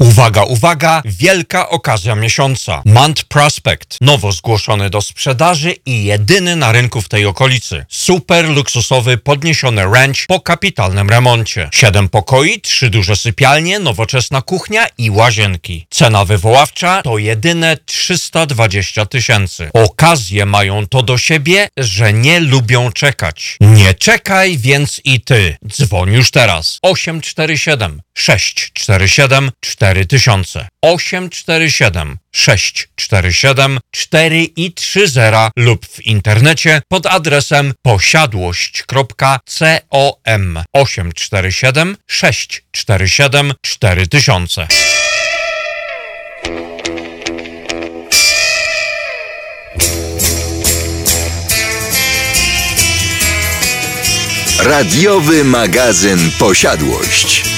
Uwaga, uwaga, wielka okazja miesiąca. Mount Prospect, nowo zgłoszony do sprzedaży i jedyny na rynku w tej okolicy. Super luksusowy, podniesiony ranch po kapitalnym remoncie. Siedem pokoi, trzy duże sypialnie, nowoczesna kuchnia i łazienki. Cena wywoławcza to jedyne 320 tysięcy. Okazje mają to do siebie, że nie lubią czekać. Nie czekaj więc i ty. Dzwoń już teraz. 847 647 4000 847 647 4 i 30 lub w internecie pod adresem posiadłość.com 847 647 4000 Radiowy magazyn Posiadłość.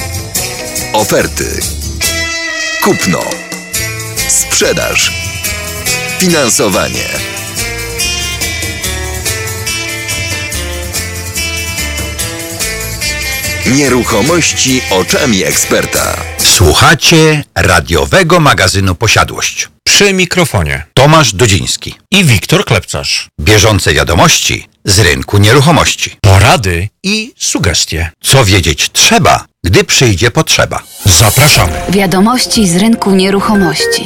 Oferty. Kupno. Sprzedaż. Finansowanie. Nieruchomości oczami eksperta. Słuchacie radiowego magazynu Posiadłość. Przy mikrofonie Tomasz Dudziński. i Wiktor Klepcarz. Bieżące wiadomości z rynku nieruchomości. Porady i sugestie. Co wiedzieć trzeba, gdy przyjdzie potrzeba. Zapraszamy. Wiadomości z rynku nieruchomości.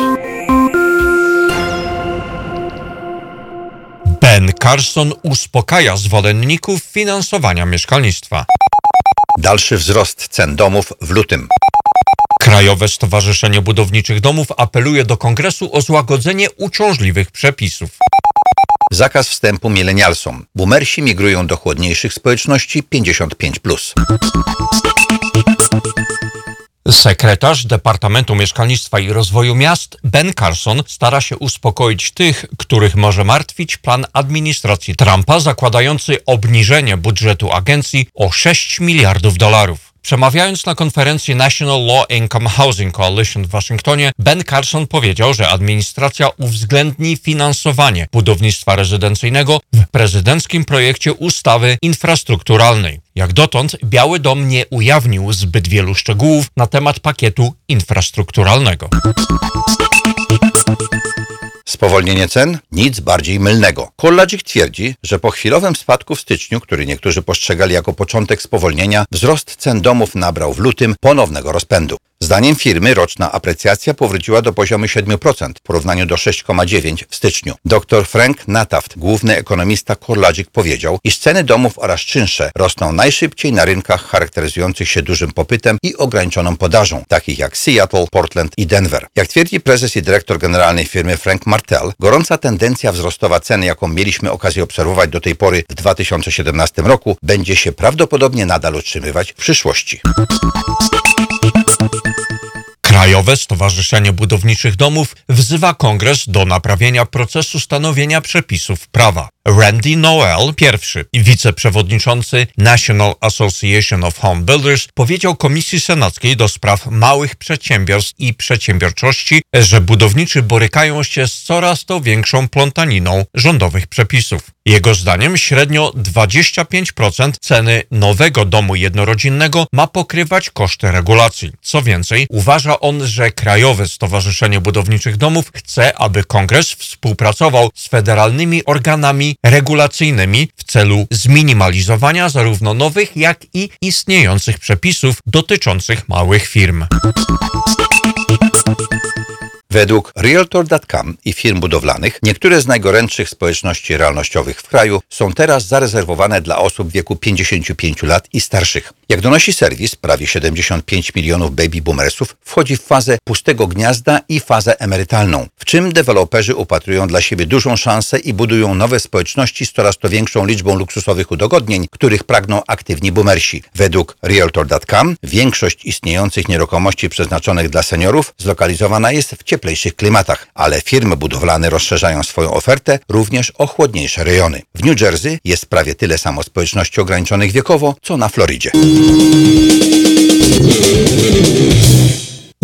Ben Carson uspokaja zwolenników finansowania mieszkalnictwa. Dalszy wzrost cen domów w lutym. Krajowe Stowarzyszenie Budowniczych Domów apeluje do Kongresu o złagodzenie uciążliwych przepisów. Zakaz wstępu milenialsom. Boomersi migrują do chłodniejszych społeczności 55+. Sekretarz Departamentu Mieszkalnictwa i Rozwoju Miast Ben Carson stara się uspokoić tych, których może martwić plan administracji Trumpa zakładający obniżenie budżetu agencji o 6 miliardów dolarów. Przemawiając na konferencji National Law Income Housing Coalition w Waszyngtonie, Ben Carson powiedział, że administracja uwzględni finansowanie budownictwa rezydencyjnego w prezydenckim projekcie ustawy infrastrukturalnej. Jak dotąd Biały Dom nie ujawnił zbyt wielu szczegółów na temat pakietu infrastrukturalnego. Spowolnienie cen? Nic bardziej mylnego. Kolladzik twierdzi, że po chwilowym spadku w styczniu, który niektórzy postrzegali jako początek spowolnienia, wzrost cen domów nabrał w lutym ponownego rozpędu. Zdaniem firmy roczna aprecjacja powróciła do poziomu 7% w porównaniu do 6,9% w styczniu. Dr Frank Nataft, główny ekonomista CoreLogic powiedział, iż ceny domów oraz czynsze rosną najszybciej na rynkach charakteryzujących się dużym popytem i ograniczoną podażą, takich jak Seattle, Portland i Denver. Jak twierdzi prezes i dyrektor generalnej firmy Frank Martel, gorąca tendencja wzrostowa ceny, jaką mieliśmy okazję obserwować do tej pory w 2017 roku, będzie się prawdopodobnie nadal utrzymywać w przyszłości. Krajowe Stowarzyszenie Budowniczych Domów wzywa Kongres do naprawienia procesu stanowienia przepisów prawa. Randy Noel, pierwszy wiceprzewodniczący National Association of Home Builders, powiedział Komisji Senackiej do spraw małych przedsiębiorstw i przedsiębiorczości, że budowniczy borykają się z coraz to większą plątaniną rządowych przepisów. Jego zdaniem średnio 25% ceny nowego domu jednorodzinnego ma pokrywać koszty regulacji. Co więcej, uważa on, że Krajowe Stowarzyszenie Budowniczych Domów chce, aby Kongres współpracował z federalnymi organami regulacyjnymi w celu zminimalizowania zarówno nowych, jak i istniejących przepisów dotyczących małych firm. Według Realtor.com i firm budowlanych niektóre z najgorętszych społeczności realnościowych w kraju są teraz zarezerwowane dla osób w wieku 55 lat i starszych. Jak donosi serwis, prawie 75 milionów baby boomersów wchodzi w fazę pustego gniazda i fazę emerytalną, w czym deweloperzy upatrują dla siebie dużą szansę i budują nowe społeczności z coraz to większą liczbą luksusowych udogodnień, których pragną aktywni boomersi. Według Realtor.com większość istniejących nieruchomości przeznaczonych dla seniorów zlokalizowana jest w cieplejszych klimatach, ale firmy budowlane rozszerzają swoją ofertę również o chłodniejsze rejony. W New Jersey jest prawie tyle samo społeczności ograniczonych wiekowo, co na Florydzie.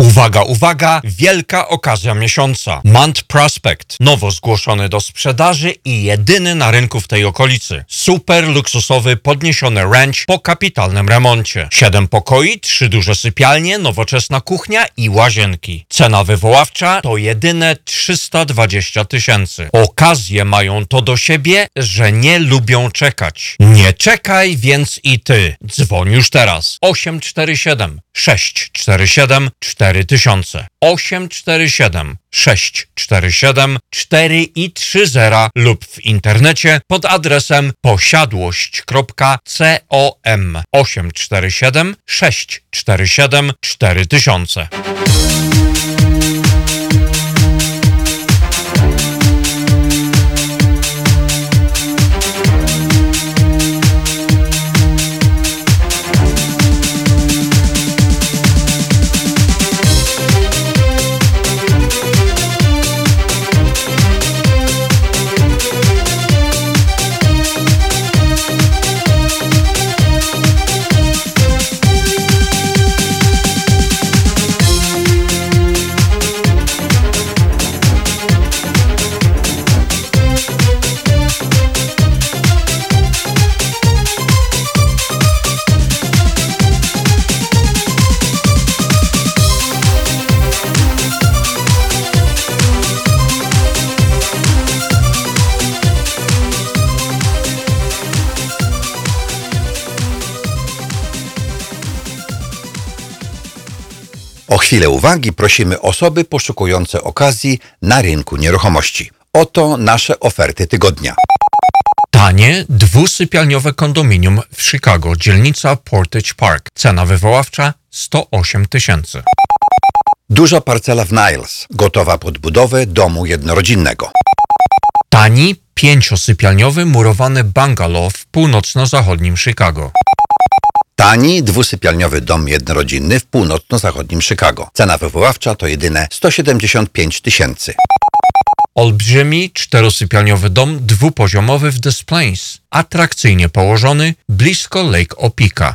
Uwaga, uwaga, wielka okazja miesiąca. Mount Prospect, nowo zgłoszony do sprzedaży i jedyny na rynku w tej okolicy. Super luksusowy, podniesiony ranch po kapitalnym remoncie. Siedem pokoi, trzy duże sypialnie, nowoczesna kuchnia i łazienki. Cena wywoławcza to jedyne 320 tysięcy. Okazje mają to do siebie, że nie lubią czekać. Nie czekaj więc i ty. Dzwoń już teraz. 847 647 4000 847 647 4 i 30 lub w internecie pod adresem posiadłość.com 847 647 4000 chwilę uwagi prosimy osoby poszukujące okazji na rynku nieruchomości. Oto nasze oferty tygodnia. Tanie, dwusypialniowe kondominium w Chicago, dzielnica Portage Park. Cena wywoławcza 108 tysięcy. Duża parcela w Niles, gotowa pod budowę domu jednorodzinnego. Tani, pięciosypialniowy murowany bungalow w północno-zachodnim Chicago. Tani, dwusypialniowy dom jednorodzinny w północno-zachodnim Chicago. Cena wywoławcza to jedyne 175 tysięcy. Olbrzymi, czterosypialniowy dom dwupoziomowy w Des Plaines. Atrakcyjnie położony, blisko Lake Opika.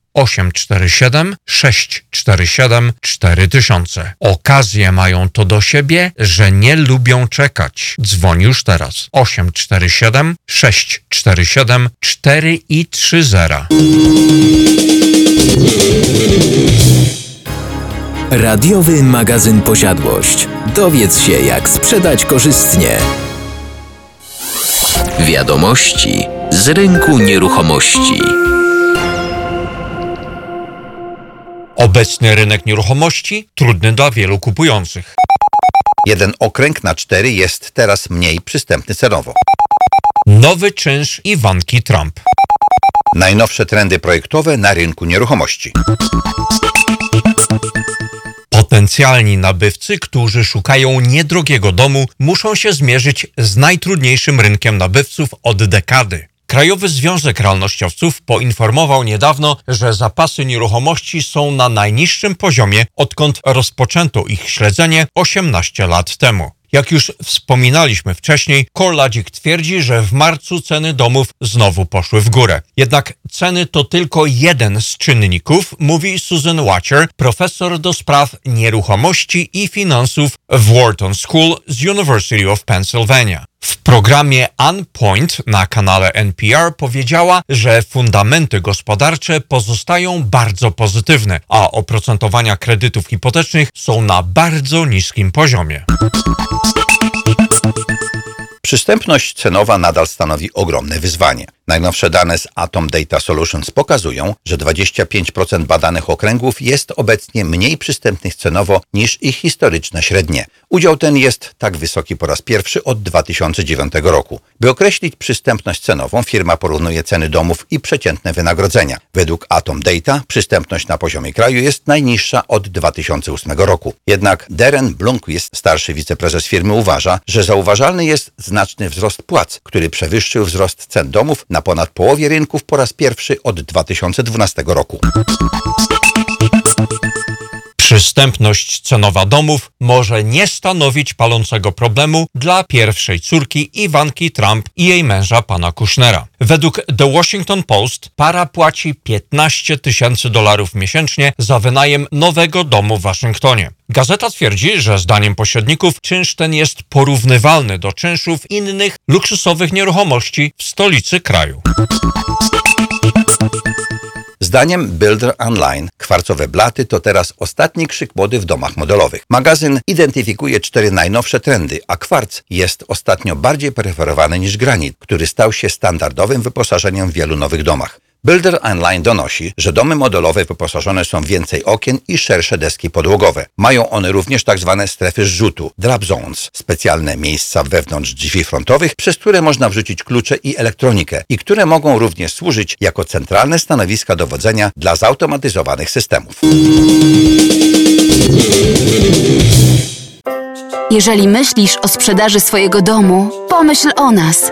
847 647 4000. Okazje mają to do siebie, że nie lubią czekać. Dzwoń już teraz. 847 647 4 i 30. Radiowy magazyn Posiadłość. Dowiedz się, jak sprzedać korzystnie. Wiadomości z rynku nieruchomości. Obecny rynek nieruchomości trudny dla wielu kupujących. Jeden okręg na cztery jest teraz mniej przystępny cenowo. Nowy czynsz Iwanki Trump. Najnowsze trendy projektowe na rynku nieruchomości. Potencjalni nabywcy, którzy szukają niedrogiego domu, muszą się zmierzyć z najtrudniejszym rynkiem nabywców od dekady. Krajowy Związek Realnościowców poinformował niedawno, że zapasy nieruchomości są na najniższym poziomie, odkąd rozpoczęto ich śledzenie 18 lat temu. Jak już wspominaliśmy wcześniej, CoreLogic twierdzi, że w marcu ceny domów znowu poszły w górę. Jednak ceny to tylko jeden z czynników, mówi Susan Watcher, profesor do spraw nieruchomości i finansów w Wharton School z University of Pennsylvania. W programie Unpoint na kanale NPR powiedziała, że fundamenty gospodarcze pozostają bardzo pozytywne, a oprocentowania kredytów hipotecznych są na bardzo niskim poziomie. Przystępność cenowa nadal stanowi ogromne wyzwanie. Najnowsze dane z Atom Data Solutions pokazują, że 25% badanych okręgów jest obecnie mniej przystępnych cenowo niż ich historyczne średnie. Udział ten jest tak wysoki po raz pierwszy od 2009 roku. By określić przystępność cenową, firma porównuje ceny domów i przeciętne wynagrodzenia. Według Atom Data przystępność na poziomie kraju jest najniższa od 2008 roku. Jednak Darren Blomqvist, starszy wiceprezes firmy, uważa, że zauważalny jest znaczny wzrost płac, który przewyższył wzrost cen domów na ponad połowie rynków po raz pierwszy od 2012 roku. Przystępność cenowa domów może nie stanowić palącego problemu dla pierwszej córki Iwanki Trump i jej męża pana Kushnera. Według The Washington Post para płaci 15 tysięcy dolarów miesięcznie za wynajem nowego domu w Waszyngtonie. Gazeta twierdzi, że zdaniem pośredników czynsz ten jest porównywalny do czynszów innych luksusowych nieruchomości w stolicy kraju. Zdaniem Builder Online kwarcowe blaty to teraz ostatni krzyk mody w domach modelowych. Magazyn identyfikuje cztery najnowsze trendy, a kwarc jest ostatnio bardziej preferowany niż granit, który stał się standardowym wyposażeniem w wielu nowych domach. Builder Online donosi, że domy modelowe wyposażone są w więcej okien i szersze deski podłogowe. Mają one również tzw. Tak strefy zrzutu, drop zones, specjalne miejsca wewnątrz drzwi frontowych, przez które można wrzucić klucze i elektronikę i które mogą również służyć jako centralne stanowiska dowodzenia dla zautomatyzowanych systemów. Jeżeli myślisz o sprzedaży swojego domu, pomyśl o nas.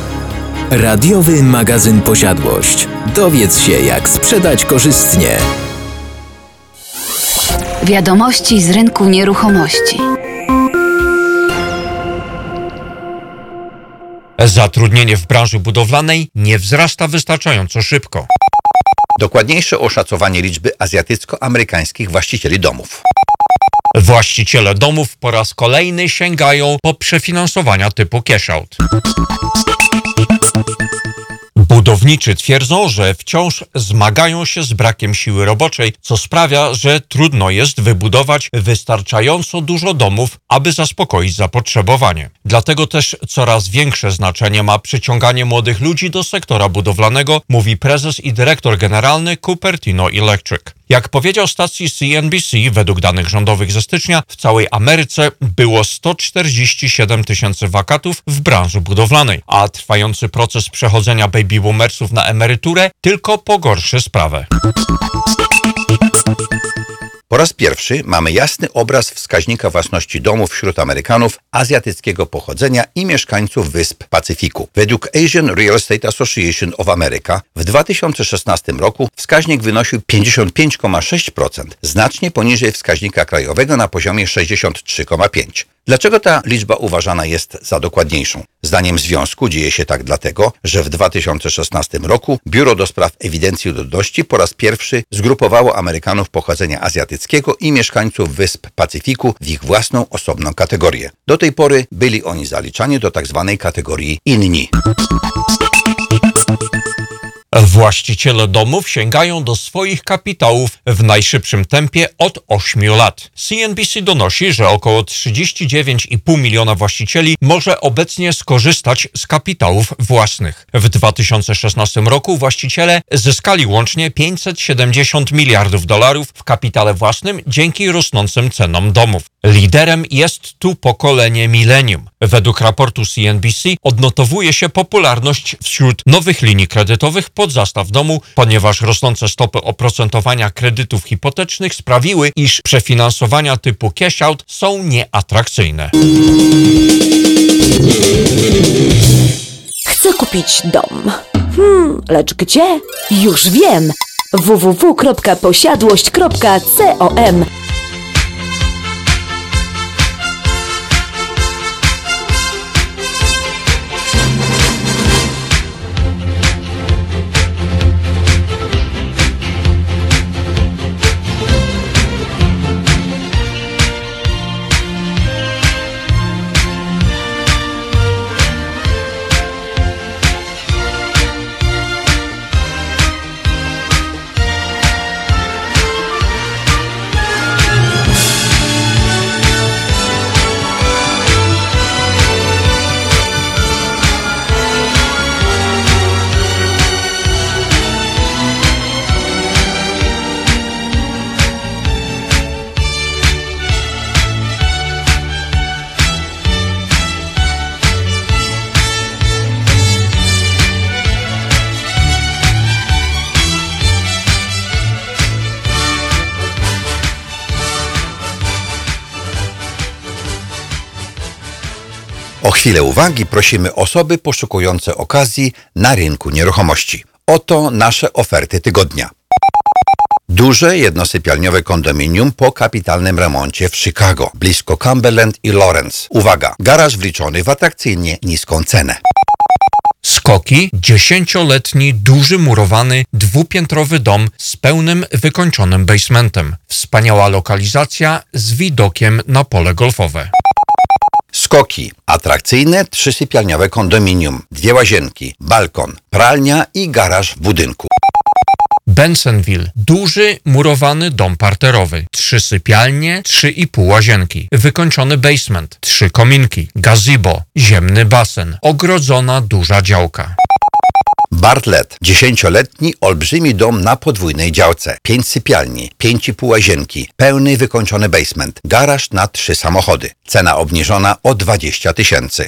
Radiowy magazyn Posiadłość. Dowiedz się, jak sprzedać korzystnie. Wiadomości z rynku nieruchomości. Zatrudnienie w branży budowlanej nie wzrasta wystarczająco szybko. Dokładniejsze oszacowanie liczby azjatycko-amerykańskich właścicieli domów. Właściciele domów po raz kolejny sięgają po przefinansowania typu cash out. buddha Budowniczy twierdzą, że wciąż zmagają się z brakiem siły roboczej, co sprawia, że trudno jest wybudować wystarczająco dużo domów, aby zaspokoić zapotrzebowanie. Dlatego też coraz większe znaczenie ma przyciąganie młodych ludzi do sektora budowlanego, mówi prezes i dyrektor generalny Cupertino Electric. Jak powiedział stacji CNBC, według danych rządowych ze stycznia w całej Ameryce było 147 tysięcy wakatów w branży budowlanej, a trwający proces przechodzenia baby na emeryturę tylko pogorszy sprawę. Po raz pierwszy mamy jasny obraz wskaźnika własności domów wśród Amerykanów azjatyckiego pochodzenia i mieszkańców wysp Pacyfiku. Według Asian Real Estate Association of America w 2016 roku wskaźnik wynosił 55,6%, znacznie poniżej wskaźnika krajowego na poziomie 63,5%. Dlaczego ta liczba uważana jest za dokładniejszą? Zdaniem związku dzieje się tak dlatego, że w 2016 roku Biuro do Spraw Ewidencji Ludności po raz pierwszy zgrupowało Amerykanów pochodzenia azjatyckiego i mieszkańców Wysp Pacyfiku w ich własną osobną kategorię. Do tej pory byli oni zaliczani do tzw. Tak kategorii inni. Właściciele domów sięgają do swoich kapitałów w najszybszym tempie od 8 lat. CNBC donosi, że około 39,5 miliona właścicieli może obecnie skorzystać z kapitałów własnych. W 2016 roku właściciele zyskali łącznie 570 miliardów dolarów w kapitale własnym dzięki rosnącym cenom domów. Liderem jest tu pokolenie milenium. Według raportu CNBC odnotowuje się popularność wśród nowych linii kredytowych pod zastaw domu, ponieważ rosnące stopy oprocentowania kredytów hipotecznych sprawiły, iż przefinansowania typu cash out są nieatrakcyjne. Chcę kupić dom. Hmm, lecz gdzie? Już wiem! www.posiadłość.com chwilę uwagi prosimy osoby poszukujące okazji na rynku nieruchomości. Oto nasze oferty tygodnia. Duże jednosypialniowe kondominium po kapitalnym remoncie w Chicago, blisko Cumberland i Lawrence. Uwaga, garaż wliczony w atrakcyjnie niską cenę. Skoki, dziesięcioletni, duży murowany, dwupiętrowy dom z pełnym wykończonym basementem. Wspaniała lokalizacja z widokiem na pole golfowe. Skoki. Atrakcyjne trzysypialniowe kondominium. Dwie łazienki, balkon, pralnia i garaż w budynku. Bensonville. Duży, murowany dom parterowy. Trzy sypialnie, trzy i pół łazienki. Wykończony basement. Trzy kominki. Gazebo. Ziemny basen. Ogrodzona duża działka. Bartlett. Dziesięcioletni, olbrzymi dom na podwójnej działce. Pięć sypialni, pięć i pół łazienki, pełny wykończony basement, garaż na trzy samochody. Cena obniżona o 20 tysięcy.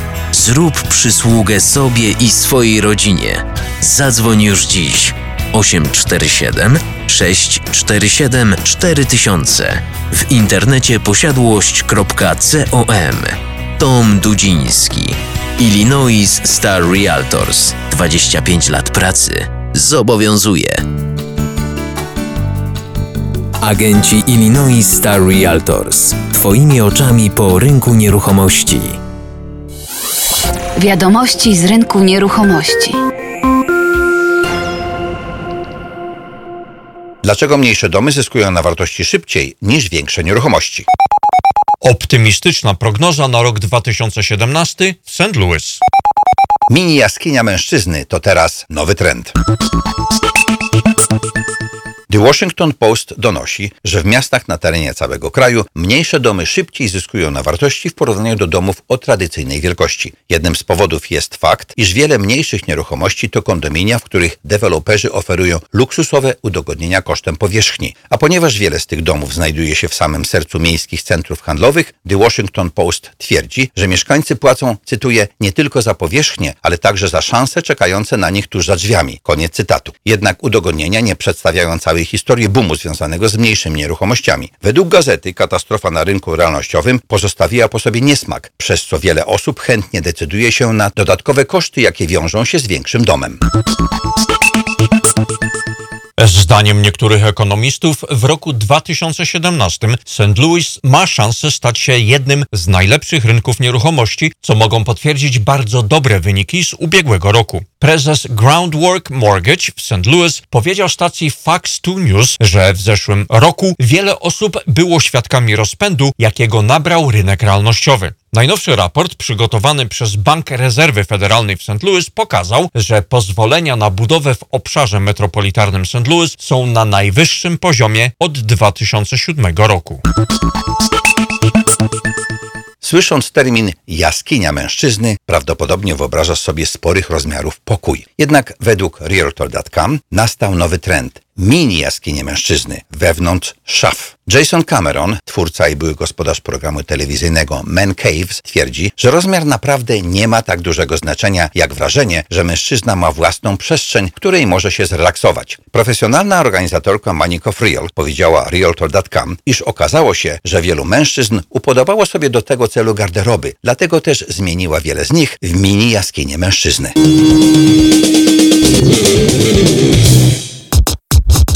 Zrób przysługę sobie i swojej rodzinie. Zadzwoń już dziś 847 647 4000 w internecie posiadłość.com. Tom Dudziński, Illinois Star Realtors, 25 lat pracy. Zobowiązuje. Agenci Illinois Star Realtors. Twoimi oczami po rynku nieruchomości. Wiadomości z rynku nieruchomości. Dlaczego mniejsze domy zyskują na wartości szybciej niż większe nieruchomości? Optymistyczna prognoza na rok 2017 w St. Louis. Mini jaskinia mężczyzny to teraz nowy trend. The Washington Post donosi, że w miastach na terenie całego kraju mniejsze domy szybciej zyskują na wartości w porównaniu do domów o tradycyjnej wielkości. Jednym z powodów jest fakt, iż wiele mniejszych nieruchomości to kondominia, w których deweloperzy oferują luksusowe udogodnienia kosztem powierzchni. A ponieważ wiele z tych domów znajduje się w samym sercu miejskich centrów handlowych, The Washington Post twierdzi, że mieszkańcy płacą, cytuję, nie tylko za powierzchnię, ale także za szanse czekające na nich tuż za drzwiami. Koniec cytatu. Jednak udogodnienia nie przedstawiają całej historii boomu związanego z mniejszymi nieruchomościami. Według gazety katastrofa na rynku realnościowym pozostawiła po sobie niesmak, przez co wiele osób chętnie decyduje się na dodatkowe koszty, jakie wiążą się z większym domem. Zdaniem niektórych ekonomistów w roku 2017 St. Louis ma szansę stać się jednym z najlepszych rynków nieruchomości, co mogą potwierdzić bardzo dobre wyniki z ubiegłego roku. Prezes Groundwork Mortgage w St. Louis powiedział stacji Fox 2 News, że w zeszłym roku wiele osób było świadkami rozpędu, jakiego nabrał rynek realnościowy. Najnowszy raport przygotowany przez Bank Rezerwy Federalnej w St. Louis pokazał, że pozwolenia na budowę w obszarze metropolitarnym St. Louis są na najwyższym poziomie od 2007 roku. Słysząc termin jaskinia mężczyzny, prawdopodobnie wyobrażasz sobie sporych rozmiarów pokój. Jednak według Realtor.com nastał nowy trend mini jaskinie mężczyzny wewnątrz szaf. Jason Cameron, twórca i były gospodarz programu telewizyjnego Man Caves, twierdzi, że rozmiar naprawdę nie ma tak dużego znaczenia, jak wrażenie, że mężczyzna ma własną przestrzeń, w której może się zrelaksować. Profesjonalna organizatorka Monica Friel powiedziała Realtor.com, iż okazało się, że wielu mężczyzn upodobało sobie do tego celu garderoby, dlatego też zmieniła wiele z nich w mini jaskinie mężczyzny.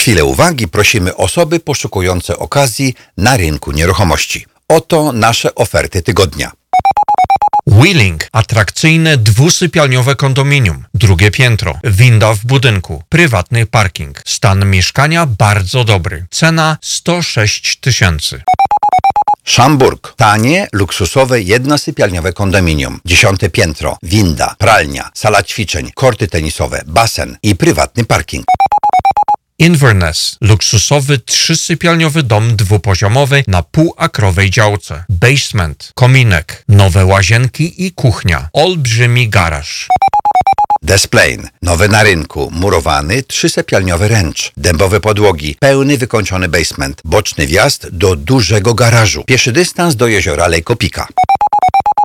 Chwilę uwagi prosimy osoby poszukujące okazji na rynku nieruchomości. Oto nasze oferty tygodnia. Wheeling. Atrakcyjne dwusypialniowe kondominium. Drugie piętro. Winda w budynku. Prywatny parking. Stan mieszkania bardzo dobry. Cena 106 tysięcy. Szamburg. Tanie, luksusowe, jednosypialniowe kondominium. Dziesiąte piętro, winda, pralnia, sala ćwiczeń, korty tenisowe, basen i prywatny parking. Inverness. Luksusowy trzysypialniowy dom dwupoziomowy na półakrowej działce. Basement. Kominek. Nowe łazienki i kuchnia. Olbrzymi garaż. Desplain. Nowe na rynku, murowany, trzysypialniowy ręcz, dębowe podłogi, pełny wykończony basement, boczny wjazd do dużego garażu, pieszy dystans do jeziora Lake Opika.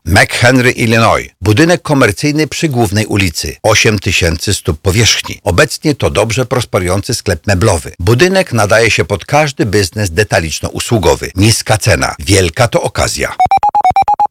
McHenry, Illinois. Budynek komercyjny przy głównej ulicy. 8 tysięcy stóp powierzchni. Obecnie to dobrze prosperujący sklep meblowy. Budynek nadaje się pod każdy biznes detaliczno-usługowy. Niska cena. Wielka to okazja.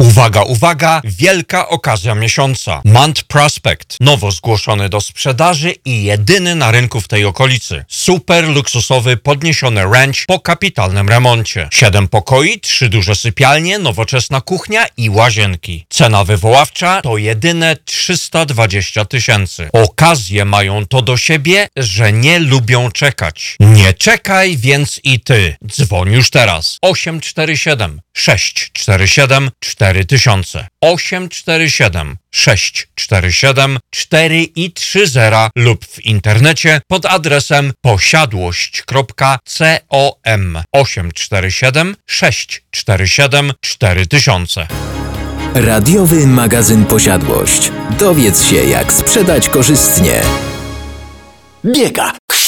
Uwaga! Uwaga, wielka okazja miesiąca. Mount Prospect, nowo zgłoszony do sprzedaży i jedyny na rynku w tej okolicy. Super luksusowy, podniesiony ranch po kapitalnym remoncie. Siedem pokoi, trzy duże sypialnie, nowoczesna kuchnia i łazienki. Cena wywoławcza to jedyne 320 tysięcy. Okazje mają to do siebie, że nie lubią czekać. Nie czekaj więc i ty. Dzwoń już teraz. 847 647 4000 847 647 4 i 30 lub w internecie pod adresem posiadłość.com 847 647 4000 Radiowy magazyn Posiadłość. Dowiedz się, jak sprzedać korzystnie. Biega,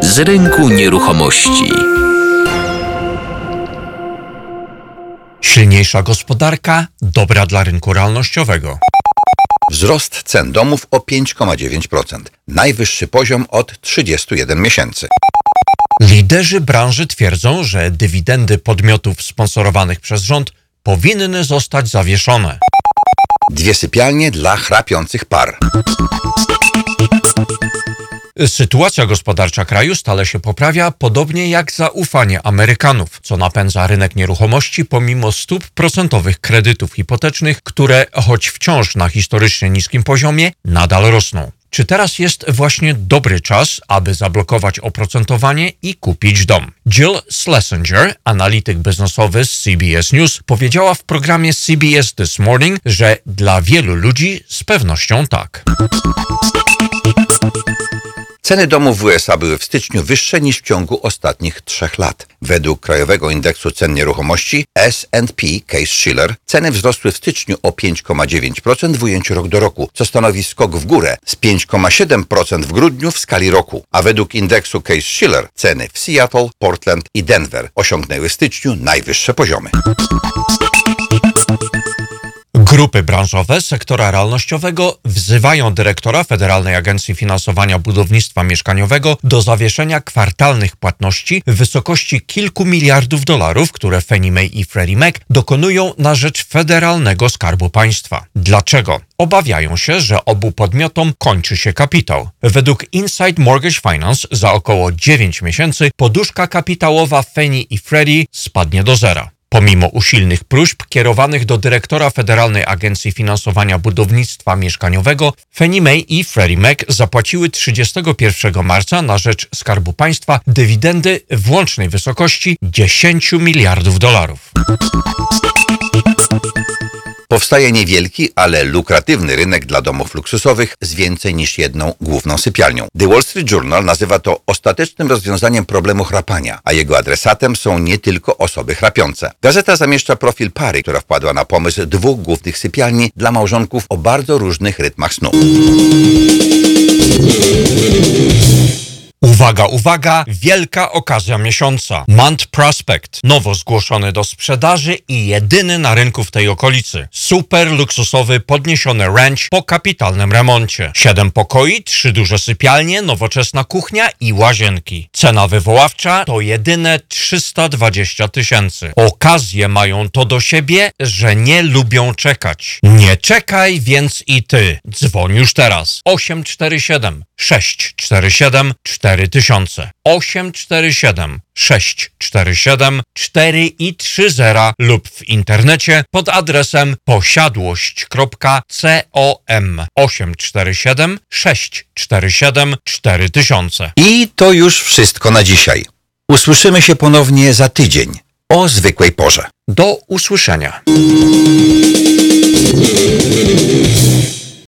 z rynku nieruchomości. Silniejsza gospodarka, dobra dla rynku realnościowego. Wzrost cen domów o 5,9%. Najwyższy poziom od 31 miesięcy. Liderzy branży twierdzą, że dywidendy podmiotów sponsorowanych przez rząd powinny zostać zawieszone. Dwie sypialnie dla chrapiących par. Sytuacja gospodarcza kraju stale się poprawia, podobnie jak zaufanie Amerykanów, co napędza rynek nieruchomości pomimo stóp procentowych kredytów hipotecznych, które choć wciąż na historycznie niskim poziomie, nadal rosną. Czy teraz jest właśnie dobry czas, aby zablokować oprocentowanie i kupić dom? Jill Schlesinger, analityk biznesowy z CBS News, powiedziała w programie CBS This Morning, że dla wielu ludzi z pewnością tak. Ceny domów w USA były w styczniu wyższe niż w ciągu ostatnich trzech lat. Według Krajowego Indeksu Cen Nieruchomości S&P Case-Shiller ceny wzrosły w styczniu o 5,9% w ujęciu rok do roku, co stanowi skok w górę z 5,7% w grudniu w skali roku. A według indeksu Case-Shiller ceny w Seattle, Portland i Denver osiągnęły w styczniu najwyższe poziomy. Grupy branżowe sektora realnościowego wzywają dyrektora Federalnej Agencji Finansowania Budownictwa Mieszkaniowego do zawieszenia kwartalnych płatności w wysokości kilku miliardów dolarów, które Fannie Mae i Freddie Mac dokonują na rzecz Federalnego Skarbu Państwa. Dlaczego? Obawiają się, że obu podmiotom kończy się kapitał. Według Inside Mortgage Finance za około 9 miesięcy poduszka kapitałowa Fannie i Freddie spadnie do zera. Pomimo usilnych próśb kierowanych do dyrektora Federalnej Agencji Finansowania Budownictwa Mieszkaniowego, Fannie Mae i Freddie Mac zapłaciły 31 marca na rzecz Skarbu Państwa dywidendy w łącznej wysokości 10 miliardów dolarów. Powstaje niewielki, ale lukratywny rynek dla domów luksusowych z więcej niż jedną główną sypialnią. The Wall Street Journal nazywa to ostatecznym rozwiązaniem problemu chrapania, a jego adresatem są nie tylko osoby chrapiące. Gazeta zamieszcza profil pary, która wpadła na pomysł dwóch głównych sypialni dla małżonków o bardzo różnych rytmach snu. Uwaga, uwaga, wielka okazja miesiąca. Mount Prospect, nowo zgłoszony do sprzedaży i jedyny na rynku w tej okolicy. Super luksusowy, podniesiony ranch po kapitalnym remoncie. Siedem pokoi, trzy duże sypialnie, nowoczesna kuchnia i łazienki. Cena wywoławcza to jedyne 320 tysięcy. Okazje mają to do siebie, że nie lubią czekać. Nie czekaj więc i ty. Dzwoń już teraz. 847 647 4000 847 647 4 i 30 lub w internecie pod adresem posiadłość.com 847 647 4000 I to już wszystko na dzisiaj. Usłyszymy się ponownie za tydzień o zwykłej porze. Do usłyszenia.